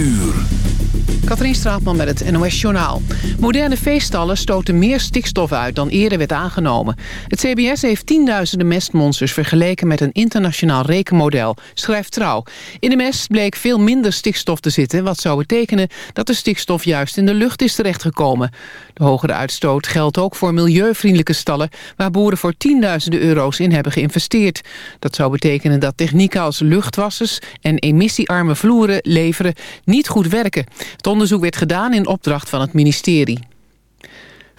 uur. Katrien Straatman met het NOS-journaal. Moderne veestallen stoten meer stikstof uit dan eerder werd aangenomen. Het CBS heeft tienduizenden mestmonsters vergeleken met een internationaal rekenmodel, schrijft Trouw. In de mest bleek veel minder stikstof te zitten, wat zou betekenen dat de stikstof juist in de lucht is terechtgekomen. De hogere uitstoot geldt ook voor milieuvriendelijke stallen, waar boeren voor tienduizenden euro's in hebben geïnvesteerd. Dat zou betekenen dat technieken als luchtwassers en emissiearme vloeren leveren niet goed werken. Het onderzoek werd gedaan in opdracht van het ministerie.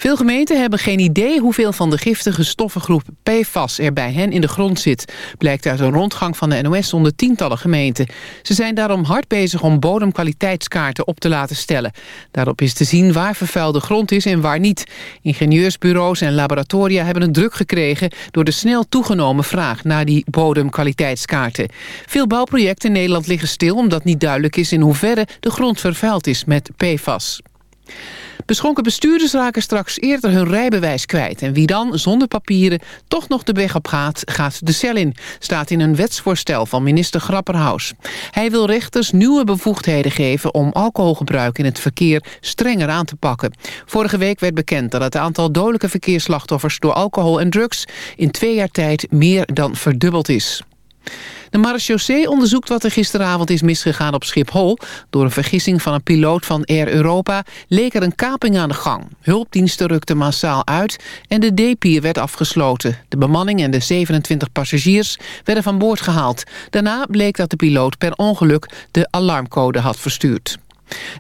Veel gemeenten hebben geen idee hoeveel van de giftige stoffengroep PFAS er bij hen in de grond zit. Blijkt uit een rondgang van de NOS onder tientallen gemeenten. Ze zijn daarom hard bezig om bodemkwaliteitskaarten op te laten stellen. Daarop is te zien waar vervuilde grond is en waar niet. Ingenieursbureaus en laboratoria hebben het druk gekregen... door de snel toegenomen vraag naar die bodemkwaliteitskaarten. Veel bouwprojecten in Nederland liggen stil... omdat niet duidelijk is in hoeverre de grond vervuild is met PFAS. Beschonken bestuurders raken straks eerder hun rijbewijs kwijt. En wie dan, zonder papieren, toch nog de weg op gaat, gaat de cel in. Staat in een wetsvoorstel van minister Grapperhaus. Hij wil rechters nieuwe bevoegdheden geven om alcoholgebruik in het verkeer strenger aan te pakken. Vorige week werd bekend dat het aantal dodelijke verkeersslachtoffers door alcohol en drugs in twee jaar tijd meer dan verdubbeld is. De marechaussee onderzoekt wat er gisteravond is misgegaan op Schiphol. Door een vergissing van een piloot van Air Europa leek er een kaping aan de gang. Hulpdiensten rukten massaal uit en de D-pier werd afgesloten. De bemanning en de 27 passagiers werden van boord gehaald. Daarna bleek dat de piloot per ongeluk de alarmcode had verstuurd.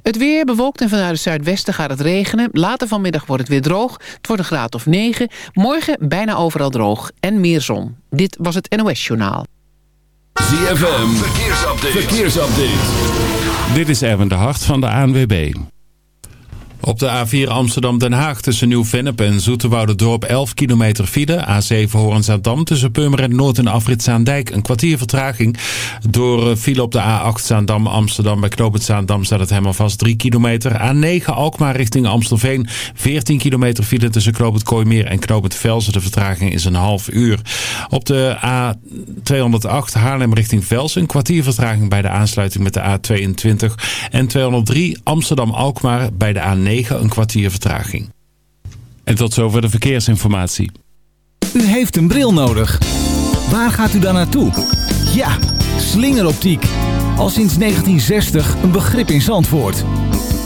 Het weer bewolkt en vanuit het zuidwesten gaat het regenen. Later vanmiddag wordt het weer droog. Het wordt een graad of 9. Morgen bijna overal droog en meer zon. Dit was het NOS Journaal. ZFM, verkeersupdate. verkeersupdate. Dit is Erwin de Hart van de ANWB. Op de A4 Amsterdam-Den Haag tussen Nieuw-Vennep en Dorp 11 kilometer file. A7 Hoorn-Zaandam tussen Purmerend Noord en Afrit-Zaandijk. Een kwartier vertraging. Door eh, file op de A8 Zaandam-Amsterdam bij Knoopend Zaandam staat het helemaal vast 3 kilometer. A9 Alkmaar richting Amstelveen. 14 kilometer file tussen Knoopend Kooimeer en Knoopend Velsen. De vertraging is een half uur. Op de A208 Haarlem richting Velsen. Een kwartier vertraging bij de aansluiting met de A22. En 203 Amsterdam-Alkmaar bij de A9 een kwartier vertraging. En tot zover de verkeersinformatie. U heeft een bril nodig. Waar gaat u dan naartoe? Ja, slingeroptiek. Al sinds 1960 een begrip in Zandvoort.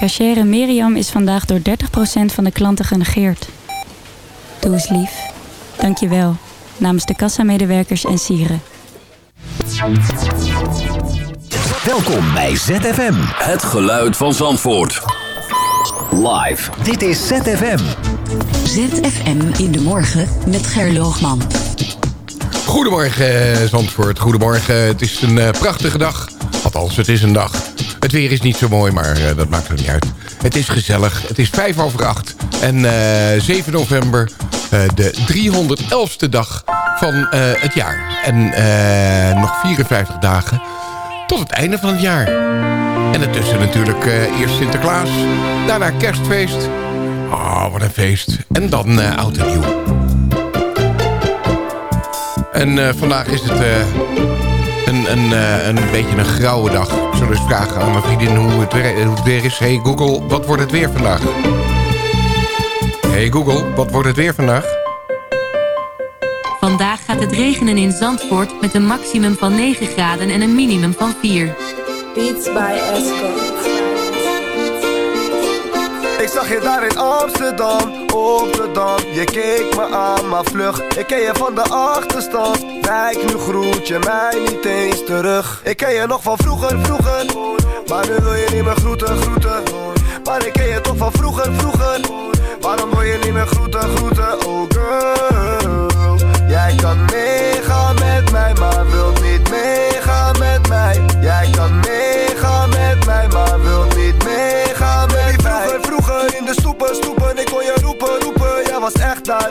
Cachere Miriam is vandaag door 30% van de klanten genegeerd. Doe eens lief. Dank je wel. Namens de kassamedewerkers en sieren. Welkom bij ZFM. Het geluid van Zandvoort. Live. Dit is ZFM. ZFM in de morgen met Gerloogman. Goedemorgen Zandvoort, goedemorgen. Het is een uh, prachtige dag. Althans, het is een dag. Het weer is niet zo mooi, maar uh, dat maakt er niet uit. Het is gezellig. Het is vijf over acht. En uh, eh, 7 november, de 311ste dag van het jaar. En nog 54 dagen tot het einde van het jaar. En ertussen natuurlijk eerst Sinterklaas. Daarna kerstfeest. Oh, wat een feest. En dan oud en nieuw. En eh, vandaag is het een, een, uh, een beetje een grauwe dag. Ik zal eens vragen aan mijn vriendin hoe het, weer, hoe het weer is. Hey Google, wat wordt het weer vandaag? Hey Google, wat wordt het weer vandaag? Vandaag gaat het regenen in Zandvoort met een maximum van 9 graden en een minimum van 4. Beats by Esco. Ik zag je daar in Amsterdam, op de Dam Je keek me aan, maar vlug Ik ken je van de achterstand Kijk, nu groet je mij niet eens terug. Ik ken je nog van vroeger, vroeger. Maar nu wil je niet meer groeten, groeten. Maar ik ken je toch van vroeger, vroeger. Waarom wil je niet meer groeten, groeten, oh girl. Jij kan meegaan met mij, maar wilt niet meegaan met mij. Jij kan meegaan met mij, maar wilt niet meegaan met mij. Vroeger, vroeger in de stoepen, stoepen. Ik kon je roepen, roepen, jij was echt daar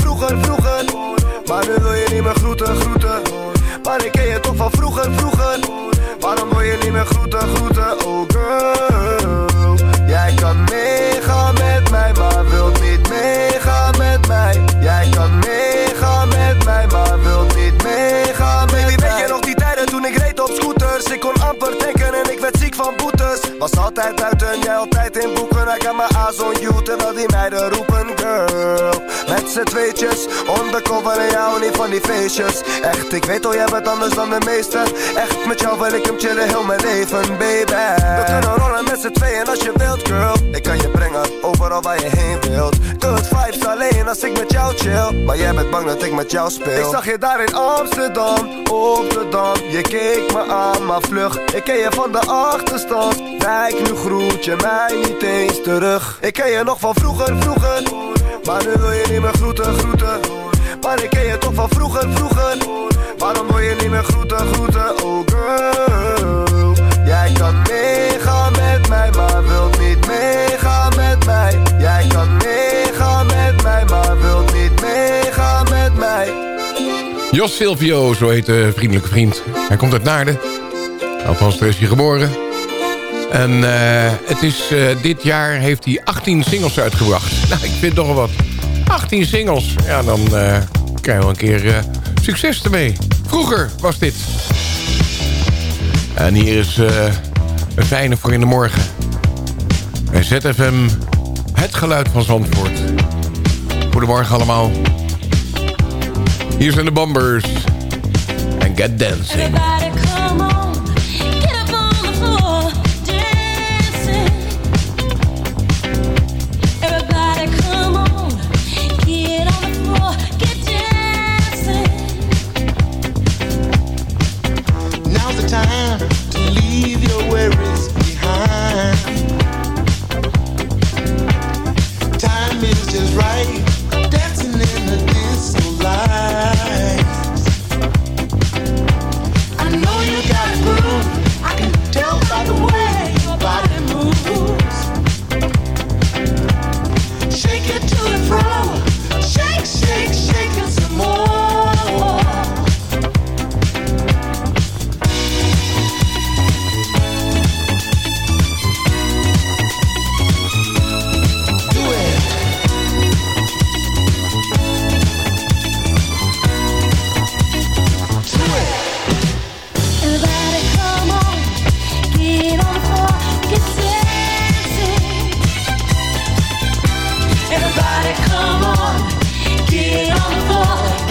vroeger, vroeger. Maar nu wil je niet meer groeten, groeten. Maar ik ken je toch van vroeger, vroeger. Waarom wil je niet meer groeten, groeten, oh girl. Jij kan meegaan met mij, maar wilt niet meegaan met mij. Jij kan meegaan met mij, maar wilt niet meegaan met Baby, mij weet je nog die tijden toen ik reed op scooters? Ik kon en ik werd ziek van boetes. Was altijd buiten, jij altijd in boeken. I got my eyes on you, terwijl die meiden roepen girl. Met z'n tweetjes, undercover en jou niet van die feestjes. Echt, ik weet al, jij bent anders dan de meesten Echt, met jou wil ik hem chillen heel mijn leven, baby. We kunnen rollen met z'n tweeën als je wilt, girl. Ik kan je brengen, overal waar je heen wilt. Good vibes alleen als ik met jou chill. Maar jij bent bang dat ik met jou speel. Ik zag je daar in Amsterdam, op de Dam. Je keek me aan, maar vlug. Ik ken je van de achterstand. Kijk, nu groet je mij niet eens terug. Ik ken je nog van vroeger, vroeger. Maar nu wil je niet meer groeten, groeten. Maar ik ken je toch van vroeger, vroeger. Waarom wil je niet meer groeten, groeten, oh girl. Jij kan meegaan met mij, maar wilt niet meegaan met mij. Jij kan meegaan met mij, maar wilt niet meegaan met mij. Jos Silvio, zo heet de vriendelijke vriend. Hij komt uit Naarden. Althans, daar is hij geboren. En uh, het is, uh, dit jaar heeft hij 18 singles uitgebracht. Nou, ik vind toch wel wat. 18 singles. Ja, dan uh, krijg je wel een keer succes ermee. Vroeger was dit. En hier is een fijne voor in de morgen. En ZFM, het geluid van Zandvoort. Goedemorgen allemaal. Hier zijn de Bombers. En Get Dancing. Everybody come on, get on the floor.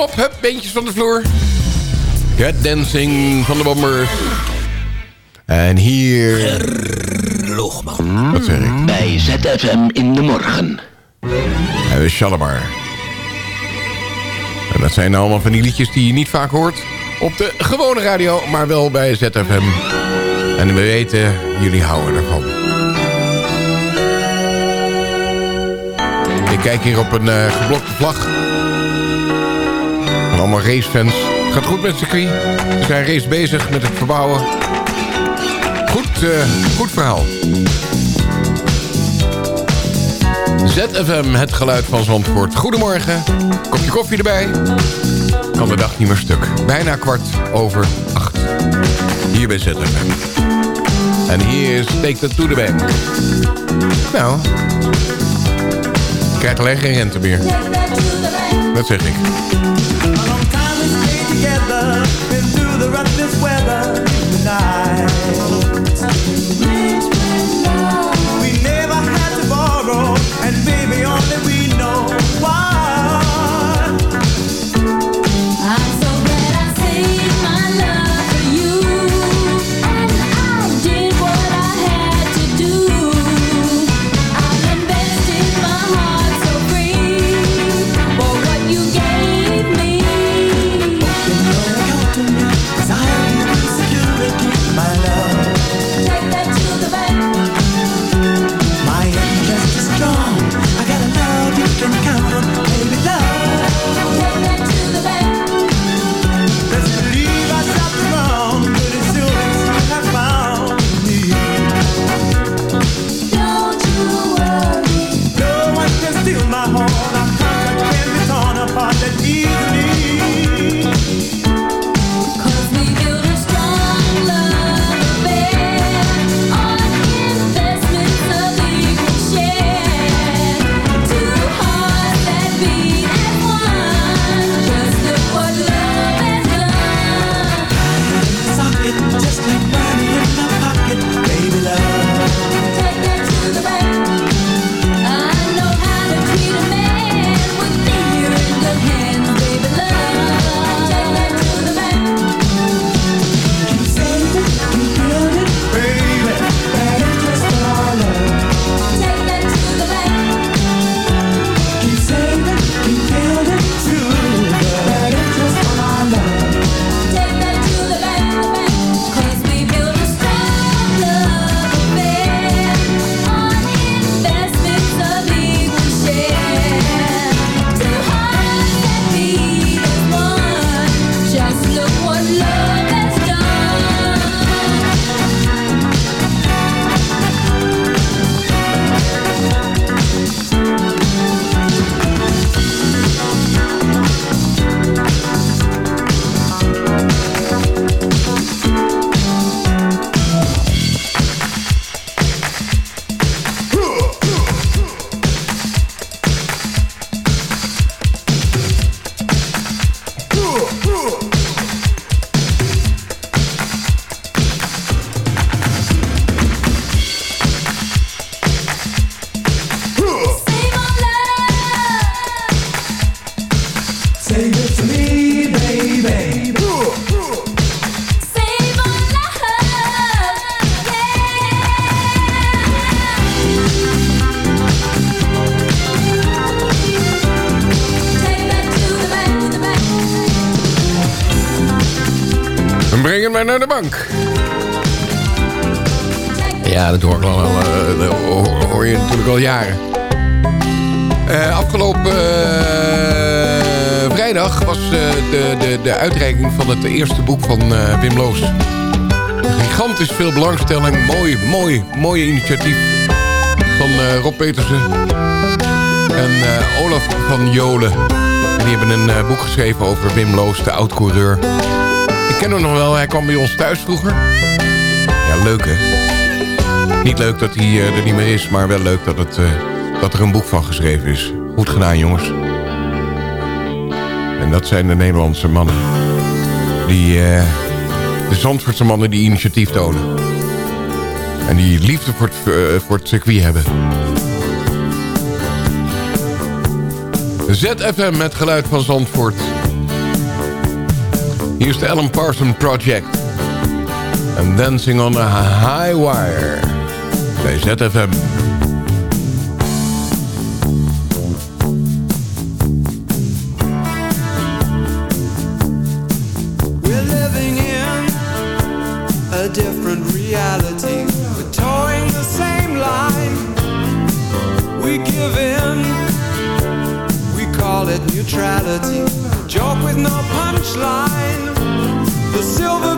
Hop, hup, beentjes van de vloer. Cat dancing van de bombers. En hier... Loogman. Hm? Wat zeg ik? Bij ZFM in de morgen. En we Shalimar. En dat zijn allemaal van die liedjes die je niet vaak hoort. Op de gewone radio, maar wel bij ZFM. En we weten, jullie houden ervan. Ik kijk hier op een uh, geblokte vlag allemaal racefans. Gaat goed met circuit. We zijn race bezig met het verbouwen. Goed, uh, goed verhaal. ZFM, het geluid van Zandvoort. Goedemorgen, kopje koffie erbij. Kan de dag niet meer stuk. Bijna kwart over acht. Hier bij ZFM. En hier is Take That To The Bank. Nou, krijg alleen geen rente meer. Dat zeg ik. uitreiking van het eerste boek van uh, Wim Loos. Gigantisch veel belangstelling. Mooi, mooi, mooi initiatief van eh, Rob Petersen en eh, Olaf van Jolen. Die hebben een boek geschreven over Wim Loos, de oud-coureur. Ik ken hem nog wel, hij kwam bij ons thuis vroeger. Ja, leuk hè. Niet leuk dat hij er niet meer is, maar wel leuk dat, het, dat er een boek van geschreven is. Goed gedaan jongens. En dat zijn de Nederlandse mannen. Die, eh, de Zandvoortse mannen die initiatief tonen. En die liefde voor het, eh, voor het circuit hebben. ZFM met geluid van Zandvoort. Hier is de Alan Parson Project. En Dancing on a High Wire. Bij ZFM. Neutrality. Joke with no punchline. The silver-plated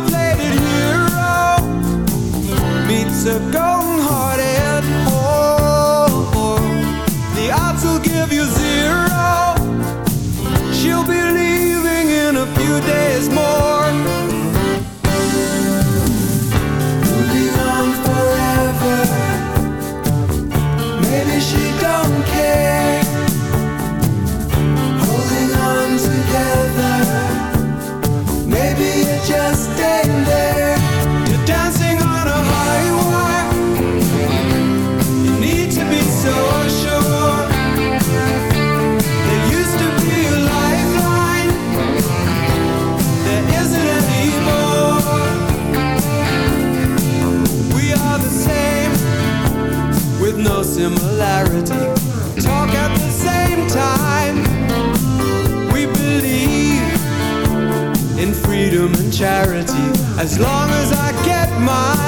As long as I get mine,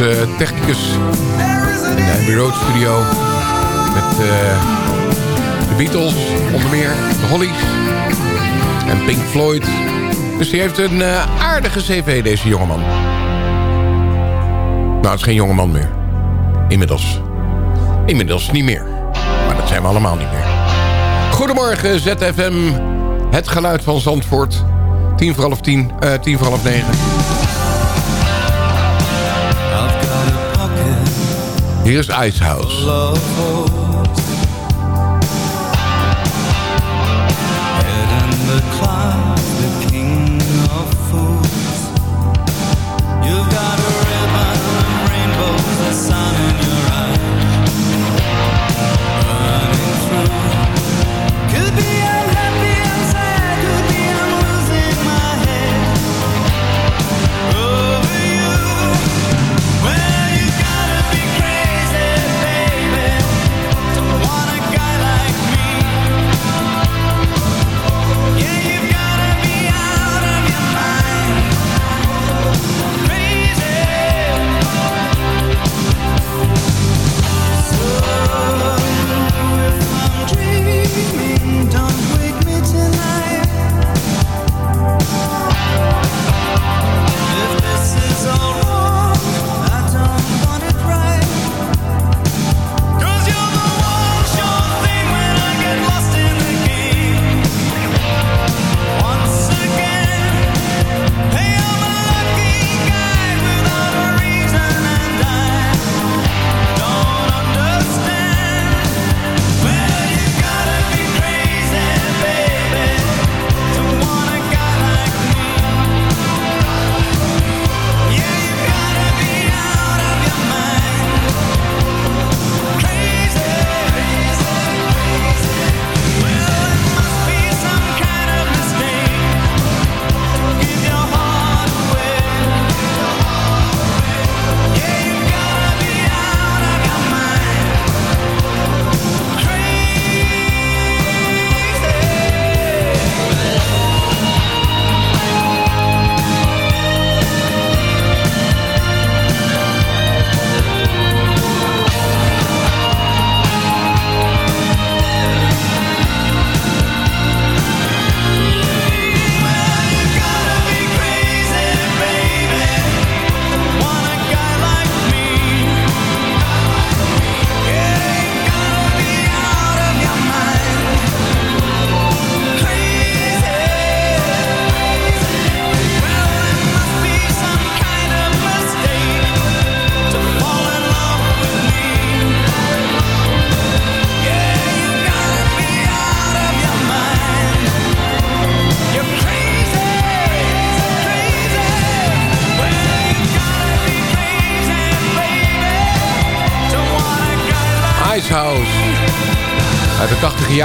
Eh, technicus in de Abbey Road Studio. Met eh, de Beatles onder meer, de Hollies en Pink Floyd. Dus die heeft een eh, aardige cv, deze jongeman. Nou, het is geen jongeman meer. Inmiddels. Inmiddels niet meer. Maar dat zijn we allemaal niet meer. Goedemorgen, ZFM. Het geluid van Zandvoort. Tien voor half tien, tien voor half negen. Hier is Icehouse. Head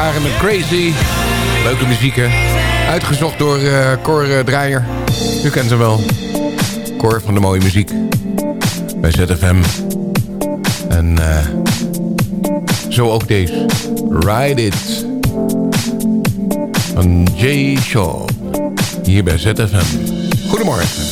jaren met Crazy. Leuke muziek, hè? Uitgezocht door uh, Cor eh, Draaier. U kent hem wel. Cor van de mooie muziek. Bij ZFM. En eh, zo ook deze. Ride It. Van Jay Shaw. Hier bij ZFM. Goedemorgen.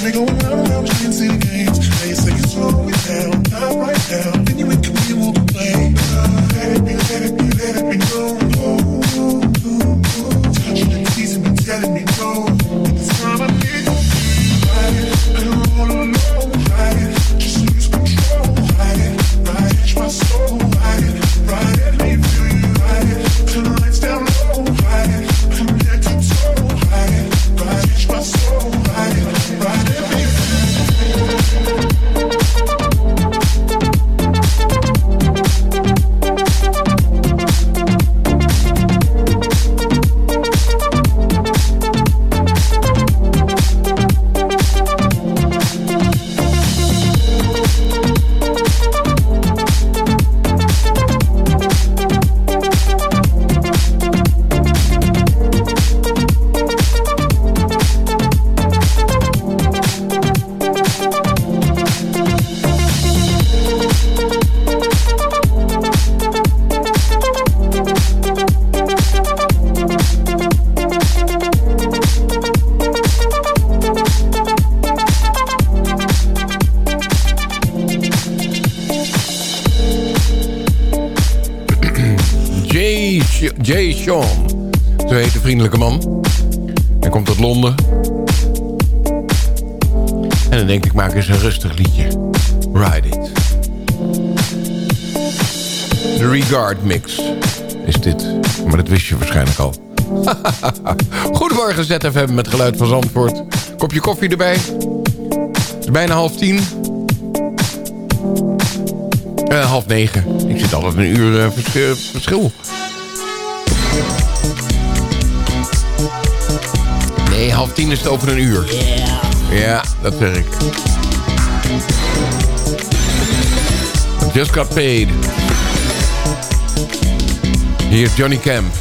nigga, when I gezet hebben met geluid van Zandvoort. Kopje koffie erbij. Het is bijna half tien. Eh, half negen. Ik zit altijd een uur eh, verschil. Nee, half tien is het over een uur. Ja, dat zeg ik. Just got paid. Hier is Johnny Camp.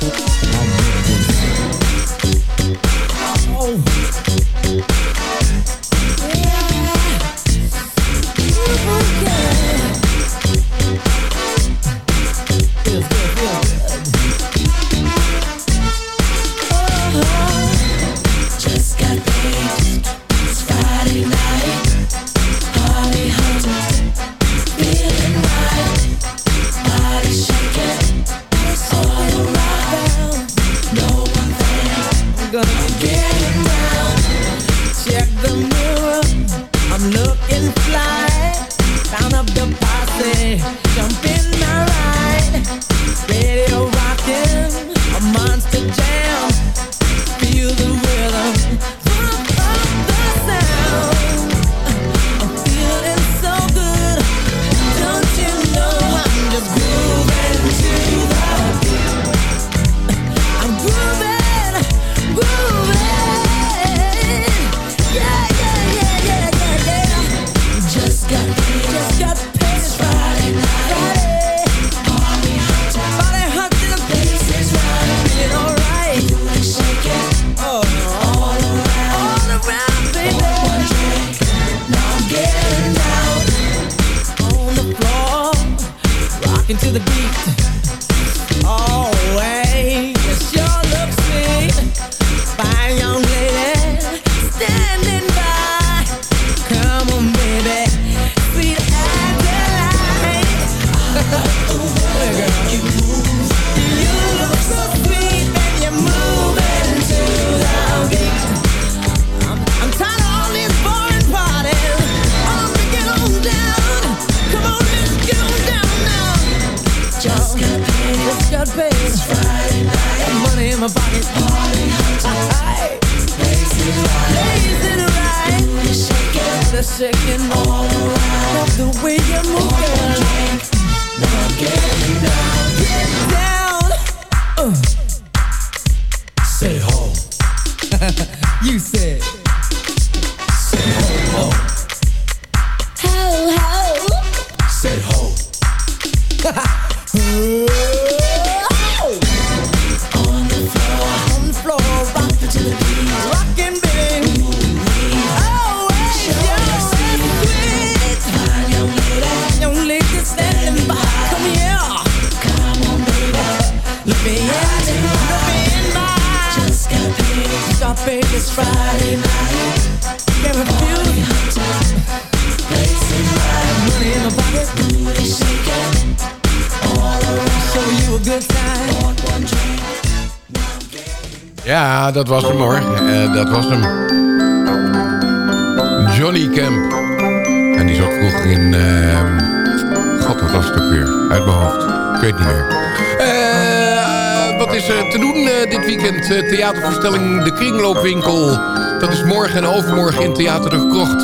Overmorgen in Theater de Krocht.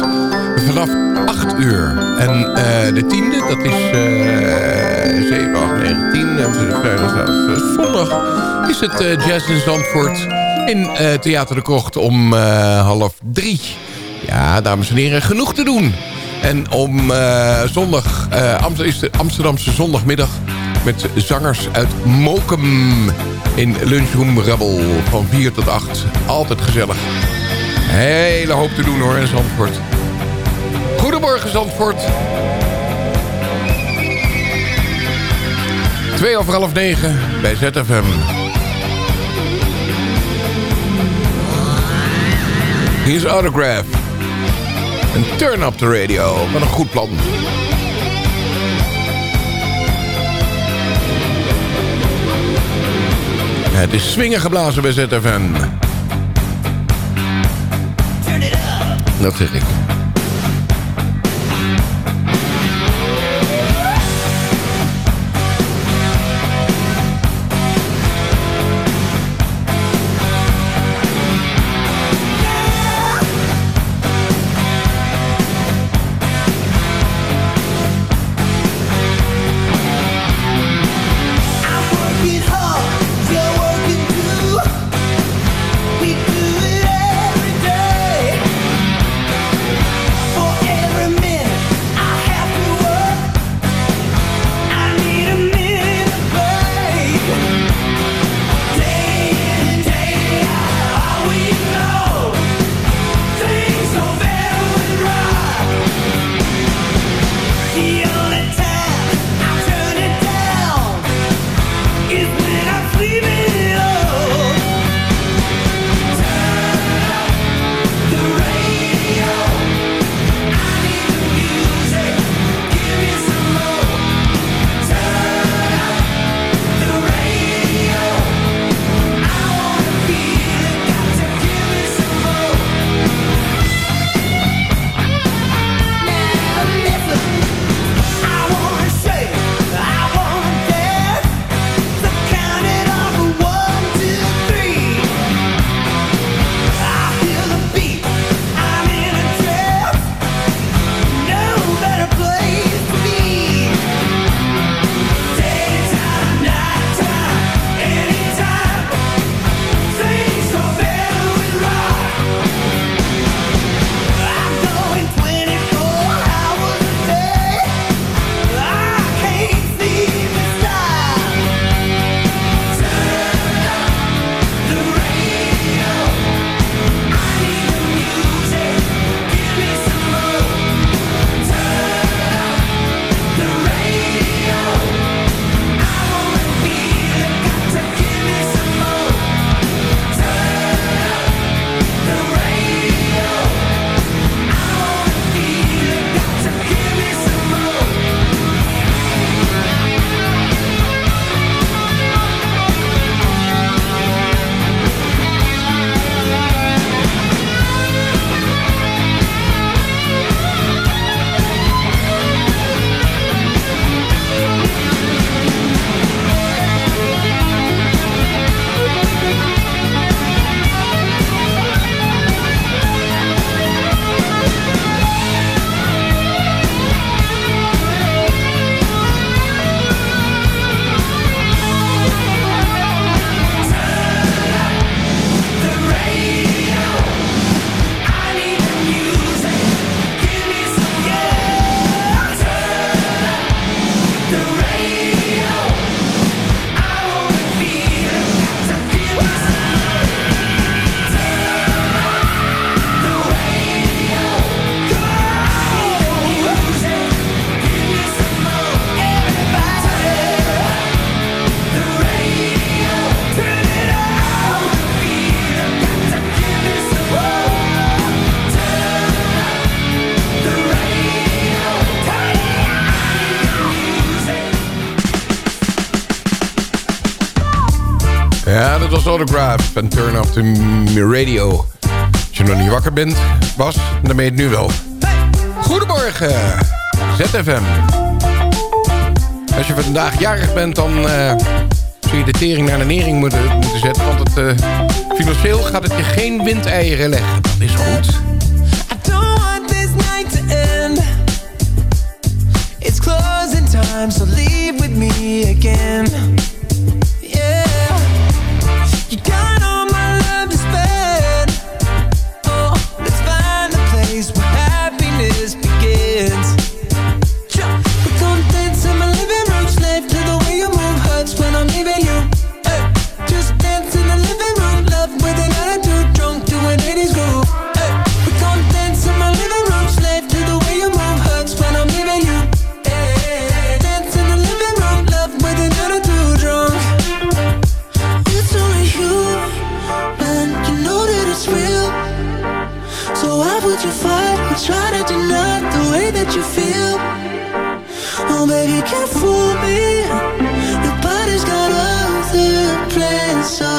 Vanaf 8 uur. En uh, de tiende, dat is uh, 7, 8, 9, 10. En eh, zondag is het eh, Jazz in Zandvoort in Theater de Krocht om half drie. Ja, dames en heren, genoeg te doen. En om zondag, is de Amsterdamse zondagmiddag met zangers uit Mokum in Lunchroom Rebel van 4 tot 8. Altijd gezellig hele hoop te doen hoor in Zandvoort. Goedemorgen Zandvoort. Twee over half negen bij ZFM. Hier is Autograph. Een turn up de radio. Wat een goed plan. Het is swingen geblazen bij ZFM. Não ferrei. Autograph en Turn Off the Radio. Als je nog niet wakker bent, Bas, dan ben je het nu wel. Goedemorgen, ZFM. Als je vandaag jarig bent, dan eh zul je de tering naar de nering moeten, moeten zetten. Want het, eh, financieel gaat het je geen windeieren leggen. Dat is goed. It's closing time, so leave with me again. Fight or try to deny the way that you feel? Oh, baby, can't fool me. Nobody's got other plans, so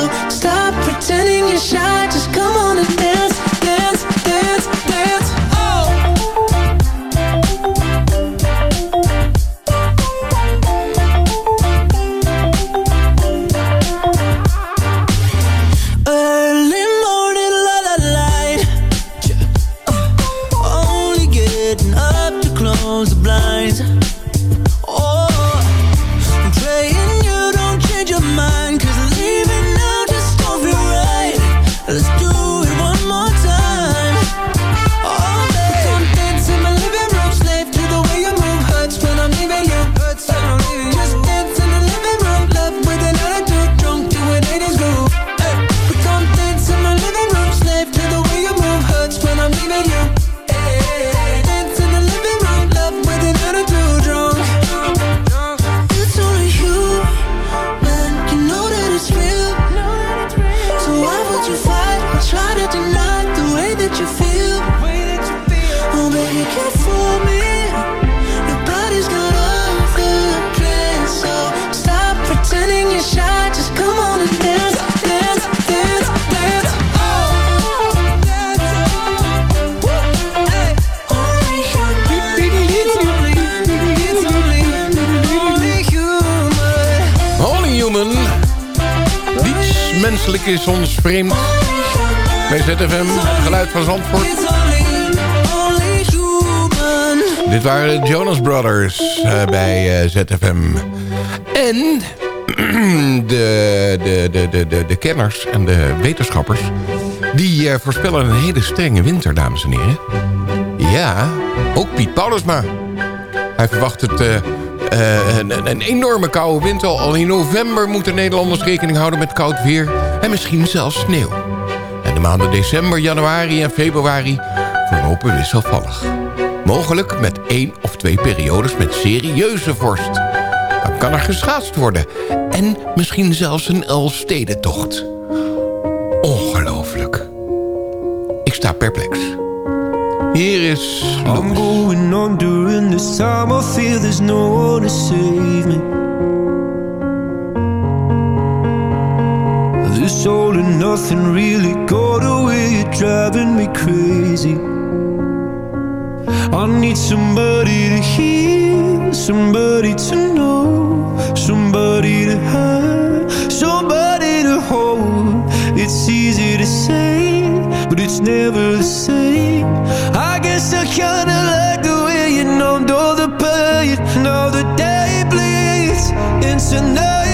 de, de, de, de, de, kenners en de wetenschappers... die eh, voorspellen een hele strenge winter, dames en heren. Ja, ook Piet Paulusma. Hij verwacht het... eh, eh, een- een enorme koude winter. Al in november moeten Nederlanders rekening houden met koud weer. En misschien zelfs sneeuw. En de maanden december, januari en februari verlopen wisselvallig. Mogelijk met één of twee periodes met serieuze vorst. Kan er geschaatst worden. En misschien zelfs een Elfstedentocht. Ongelooflijk. Ik sta perplex. Hier is... I'm going on during this time. I feel there's no one to save me. This all and nothing really got away. You're driving me crazy. I need somebody to hear, somebody to know, somebody to have, somebody to hold. It's easy to say, but it's never the same. I guess I kinda like the way you numbed all the pain. Now the day bleeds into nightfall,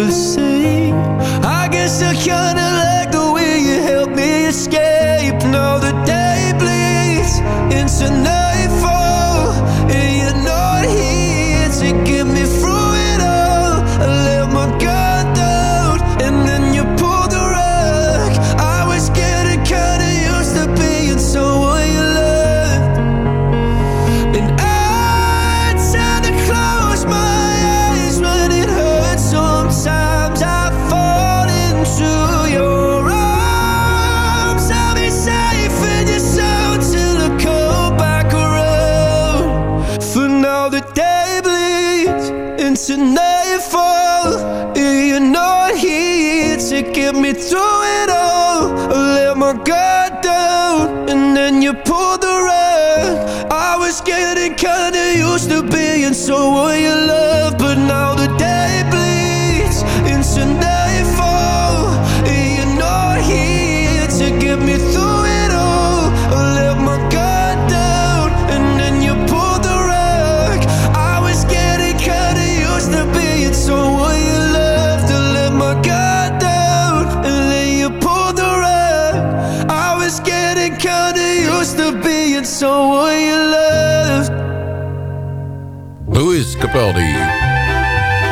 being someone you love, Capaldi.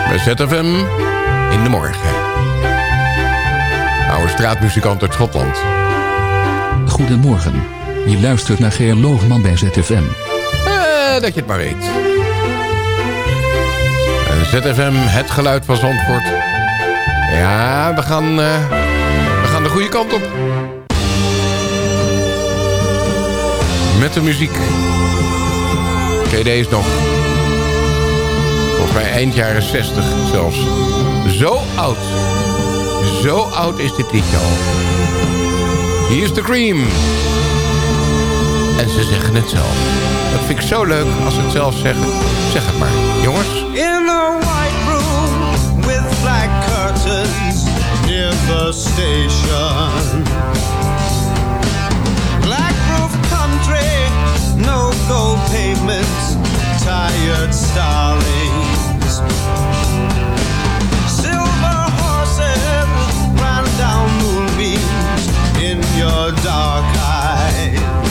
Bij ZFM in de morgen. Oude straatmuzikant uit Schotland. Goedemorgen. Je luistert naar Geer Loogman bij ZFM. Eh, dat je het maar weet. En ZFM, het geluid van Zandvoort. Ja, we gaan, eh, we gaan de goede kant op. Met de muziek. Deze nog? Mij eind jaren 60 zelfs. Zo oud. Zo oud is dit liedje al. Hier is de Cream. En ze zeggen het zelf. Dat vind ik zo leuk als ze het zelf zeggen. Zeg het maar, jongens. In a white room with black curtains near the station. Black roof country, no gold pavements, tired starlings. Dark eyes.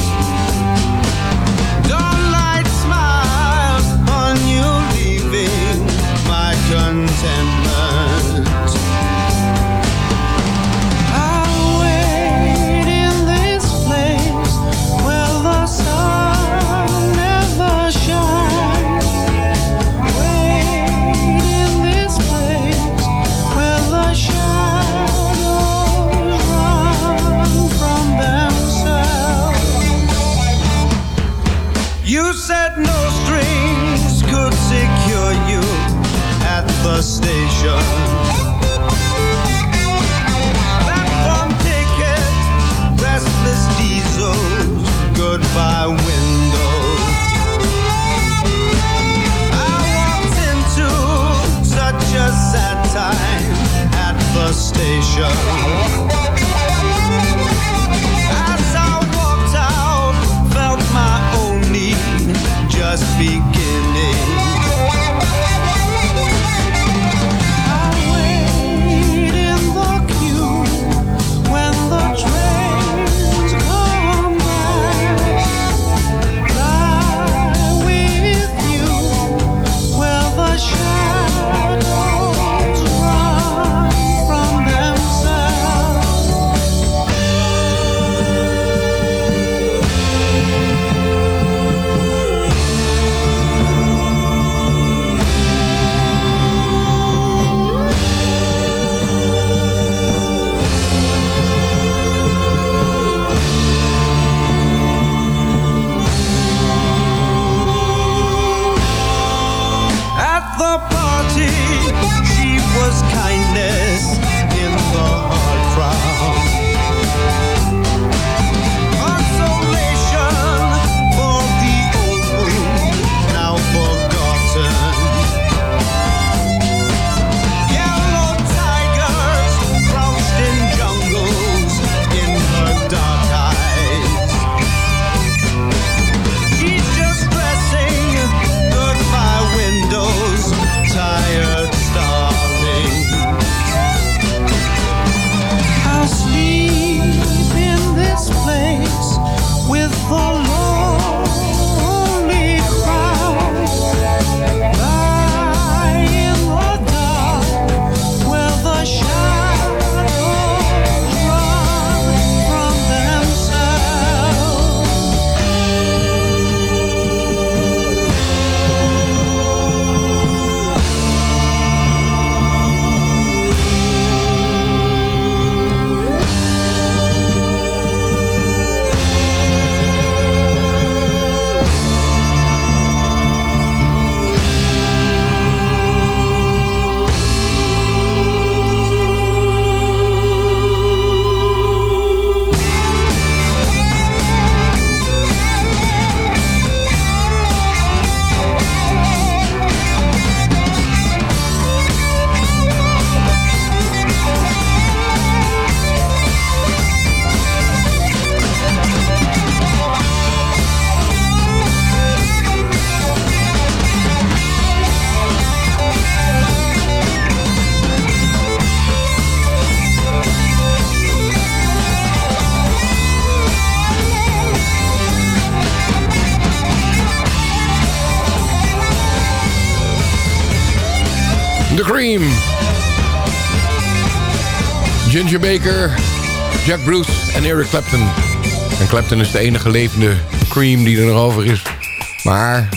Need Jack Bruce en Eric Clapton. En Clapton is de enige levende Cream die er nog over is. Maar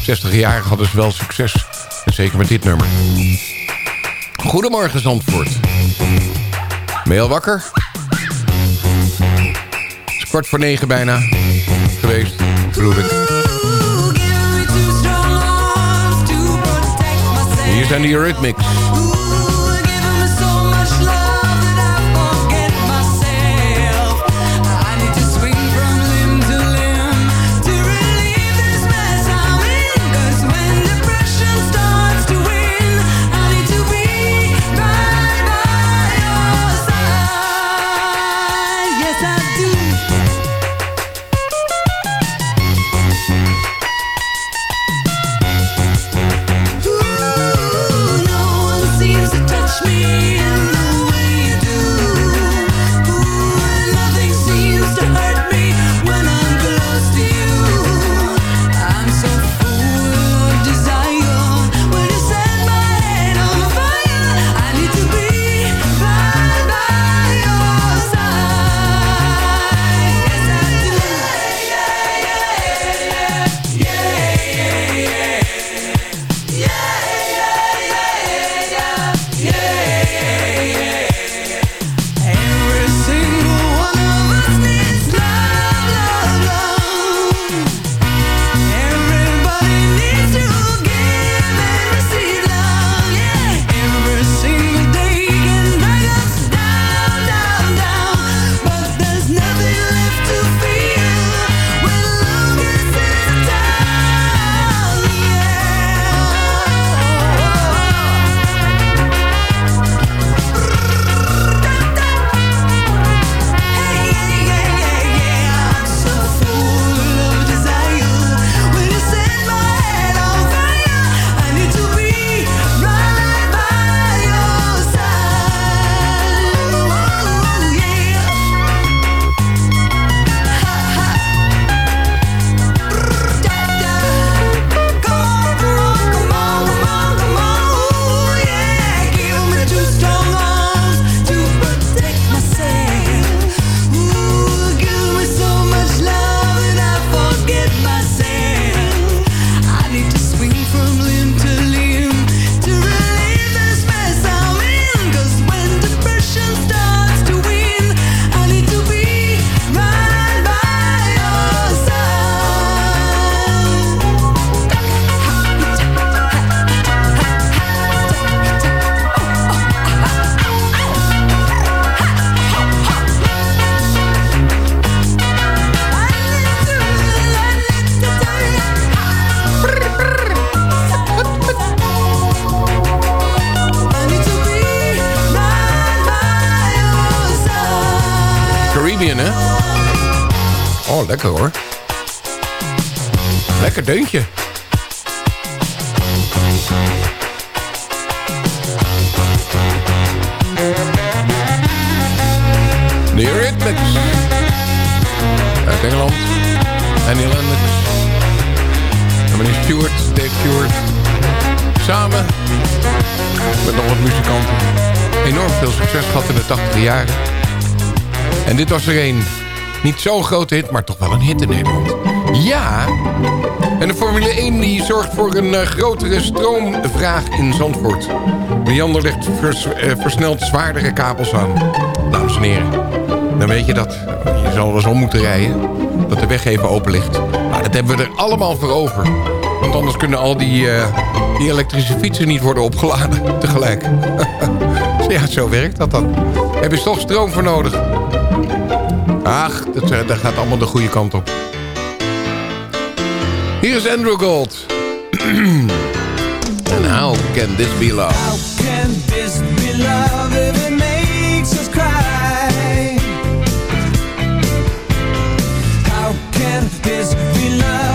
60 jaar hadden ze wel succes. En zeker met dit nummer. Goedemorgen Zandvoort. Ben wakker? Het is kwart voor negen bijna geweest, geloof ik. Hier zijn de Eurythmics. Lekker hoor. Lekker deuntje. De Eurythmics. Uit Engeland. Annie Lennox. En meneer Stewart, Dave Stewart. Samen met nog wat muzikanten. Enorm veel succes gehad in de 80 jaren. En dit was er een. Niet zo'n grote hit, maar toch wel een hit in Nederland. Ja, en de Formule 1 die zorgt voor een eh, grotere stroomvraag in Zandvoort. Leander legt vers- eh, versneld zwaardere kabels aan. Dames en heren, dan weet je dat. Je zal wel om moeten rijden. Dat de weg even open ligt. Maar dat hebben we er allemaal voor over. Want anders kunnen al die, eh, die elektrische fietsen niet worden opgeladen tegelijk. ja, zo werkt dat dan. Heb je toch stroom voor nodig? Ach, dat, eh, dat gaat allemaal de goede kant op. Hier is Andrew Gold. And how can this be love? Can this be love if it makes us cry? How can this be love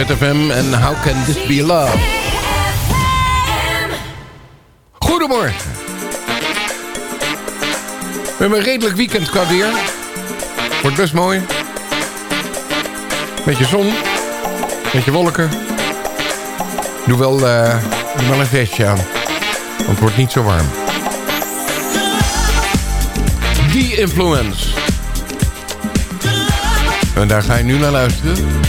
En How Can This Be Love. Goedemorgen. We hebben een redelijk weekend qua weer. Wordt best mooi. Beetje zon. Beetje wolken. Doe wel, doe wel een vestje aan. Want het wordt niet zo warm. Die influence. En daar ga je nu naar luisteren.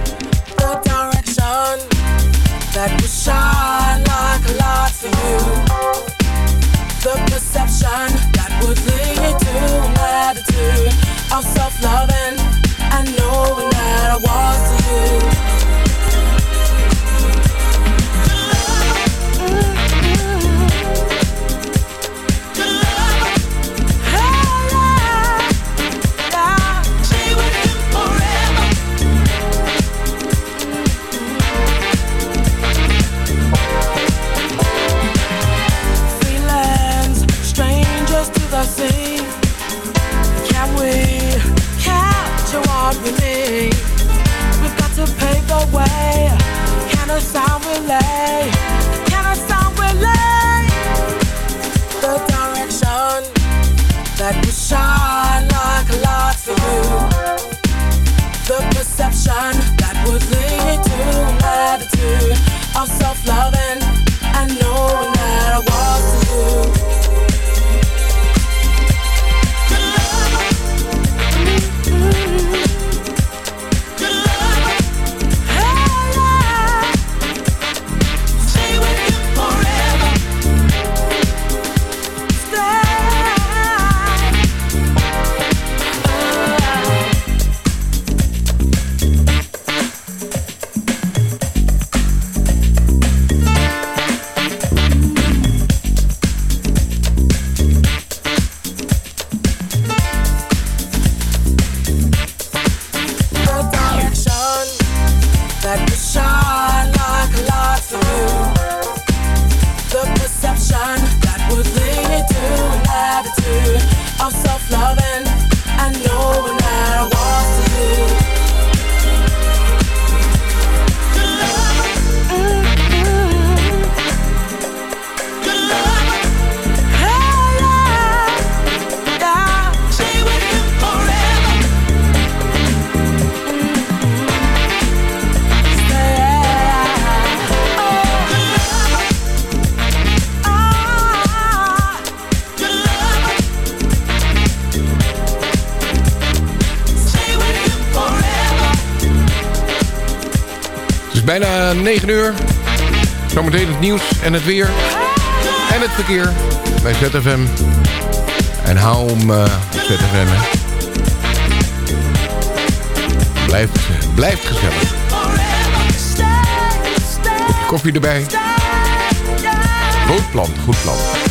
man that would lead to an attitude of self loving. and knowing that I was. en het weer. En het verkeer bij ZFM. En hou om eh, uh, ZFM. Hè. Blijft, blijft gezellig. Koffie erbij. Goed plan, goed plan.